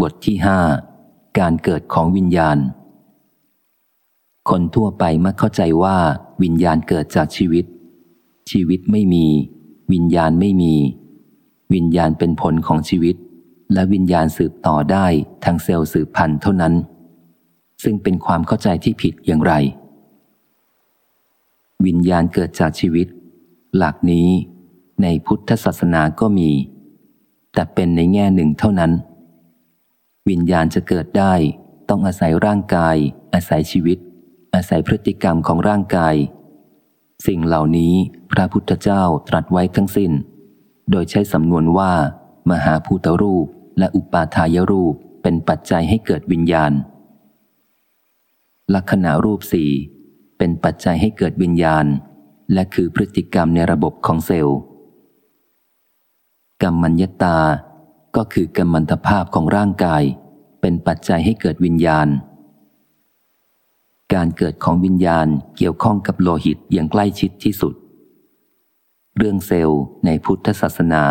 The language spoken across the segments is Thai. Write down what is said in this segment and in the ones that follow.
บทที่ห้าการเกิดของวิญญาณ คนทั่วไปมักเข้าใจว่า วิญญาณเกิดจากชีวิต ชีวิตไม่มี วิญญาณไม่มี วิญญาณเป็นผลของชีวิต และวิญญาณสืบต่อได้ทางเซลล์สืบพันธุ์เท่านั้น ซึ่งเป็นความเข้าใจที่ผิดอย่างไร วิญญาณเกิดจากชีวิต หลักนี้ในพุทธศาสนาก็มี แต่เป็นในแง่หนึ่งเท่านั้น วิญญาณจะเกิดได้ ต้องอาศัยร่างกาย อาศัยชีวิต อาศัยพฤติกรรมของร่างกาย สิ่งเหล่านี้พระพุทธเจ้าตรัสไว้ทั้งสิน้น โดยใช้สำนวนว่า มหาภูตรูปและอุปาทายรูปเป็นปัจจัยให้เกิดวิญญาณ ลักษณะรูปสี่เป็นปัจจัยให้เกิดวิญญาณ และคือพฤติกรรมในระบบของเซลล์กรรมัญญตา ก็คือกรรมันตภาพของร่างกาย เป็นปัจจัยให้เกิดวิญญาณ การเกิดของวิญญาณเกี่ยวข้องกับโลหิตอย่างใกล้ชิดที่สุด เรื่องเซลล์ในพุทธศาสนา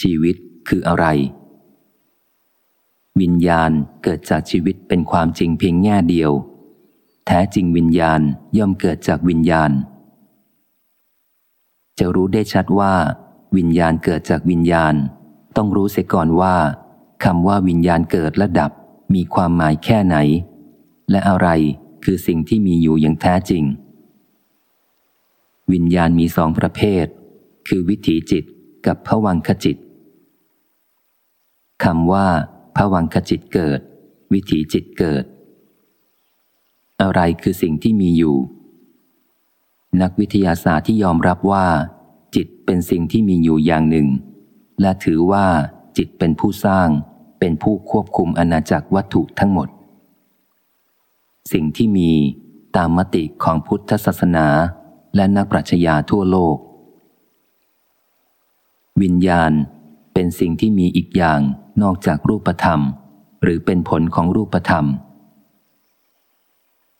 ชีวิตคืออะไร วิญญาณเกิดจากชีวิตเป็นความจริงเพียงแง่เดียว แท้จริงวิญญาณย่อมเกิดจากวิญญาณ จะรู้ได้ชัดว่า วิญญาณเกิดจากวิญญาณ ต้องรู้เสียก่อนว่าคำว่าวิญญาณเกิดและดับมีความหมายแค่ไหน และอะไรคือสิ่งที่มีอยู่อย่างแท้จริง วิญญาณมีสองประเภท คือวิถีจิตกับผวังขจิตคำว่าผวังขจิตเกิด วิถีจิตเกิด อะไรคือสิ่งที่มีอยู่ นักวิทยาศาสตร์ที่ยอมรับว่า จิตเป็นสิ่งที่มีอยู่อย่างหนึ่ง และถือว่าจิตเป็นผู้สร้าง เป็นผู้ควบคุมอาณาจักรวัตถุทั้งหมด สิ่งที่มีตามมติของพุทธศาสนาและนักปรัชญาทั่วโลก วิญญาณเป็นสิ่งที่มีอีกอย่างนอกจากรูปธรรม หรือเป็นผลของรูปธรรม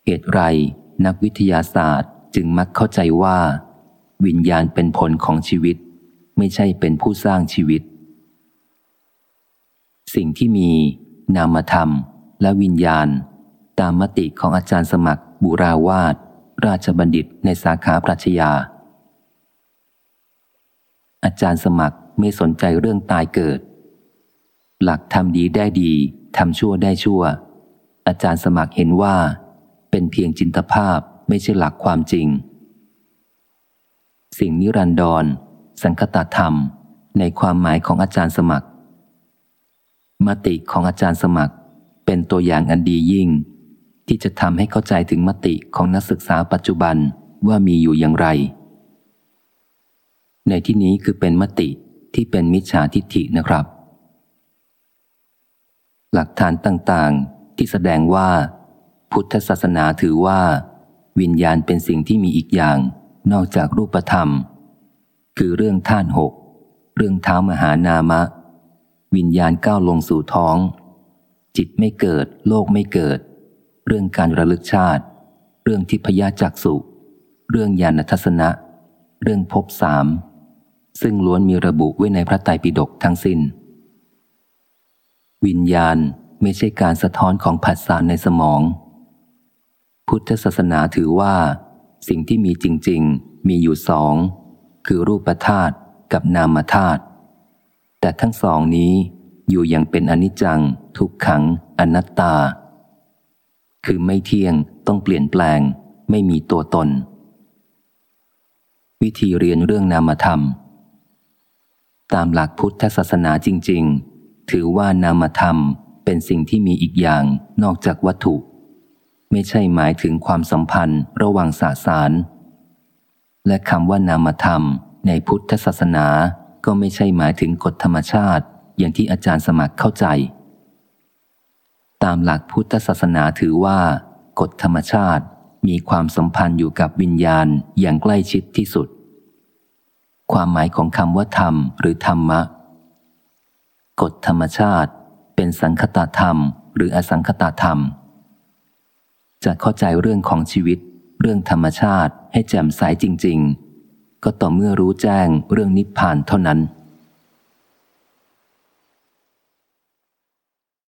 เหตุไรนักวิทยาศาสตร์จึงมักเข้าใจว่า วิญญาณเป็นผลของชีวิต ไม่ใช่เป็นผู้สร้างชีวิต สิ่งที่มีนามธรรมและวิญญาณ ตามมติของอาจารย์สมัครบุราวาดราชบัณฑิตในสาขาปรัชญา อาจารย์สมัครไม่สนใจเรื่องตายเกิด หลักทำดีได้ดีทำชั่วได้ชั่ว อาจารย์สมัครเห็นว่า เป็นเพียงจินตภาพไม่ใช่หลักความจริง สิ่งนิรันดร สังคตธรรม ในความหมายของอาจารย์สมัคร มติของอาจารย์สมัคร เป็นตัวอย่างอันดียิ่ง ที่จะทำให้เข้าใจถึงมติของนักศึกษาปัจจุบันว่ามีอยู่อย่างไร ในที่นี้คือเป็นมติที่เป็นมิจฉาทิฏฐินะครับ หลักฐานต่างๆ ที่แสดงว่า พุทธศาสนาถือว่า วิญญาณเป็นสิ่งที่มีอีกอย่าง นอกจากรูปธรรม คือเรื่องท่านหก เรื่องเท้ามหานามะ วิญญาณก้าวลงสู่ท้อง จิตไม่เกิด โลกไม่เกิด เรื่องการระลึกชาติ เรื่องทิพยจักสุเรื่องญาณทัศนะ เรื่องภพสาม ซึ่งล้วนมีระบุไว้ในพระไตรปิฎกทั้งสิน้น วิญญาณไม่ใช่การสะท้อนของผัสสะในสมอง พุทธศาสนาถือว่า สิ่งที่มีจริง ๆ มีอยู่สอง คือรูปธาตุกับนามธาตุแต่ทั้งสองนี้อยู่อย่างเป็นอนิจจัง ทุกขัง อนัตตา คือไม่เที่ยงต้องเปลี่ยนแปลง ไม่มีตัวตน วิธีเรียนเรื่องนามธรรม ตามหลักพุทธศาสนาจริง ๆ ถือว่านามธรรมเป็นสิ่งที่มีอีกอย่างนอกจากวัตถุ ไม่ใช่หมายถึงความสัมพันธ์ระหว่างสาสาร และคำว่านามธรรม ในพุทธศาสนาก็ไม่ใช่หมายถึงกฎธรรมชาติ อย่างที่อาจารย์สมัครเข้าใจ ตามหลักพุทธศาสนาถือว่า กฎธรรมชาติมีความสัมพันธ์อยู่กับวิญญาณอย่างใกล้ชิดที่สุด ความหมายของคำว่าธรรมหรือธรรมะ กฎธรรมชาติเป็นสังคตธรรม หรืออสังคตธรรม จะเข้าใจเรื่องของชีวิต เรื่องธรรมชาติให้แจ่มใสจริง ๆ ก็ต่อเมื่อรู้แจ้งเรื่องนิพพานเท่านั้น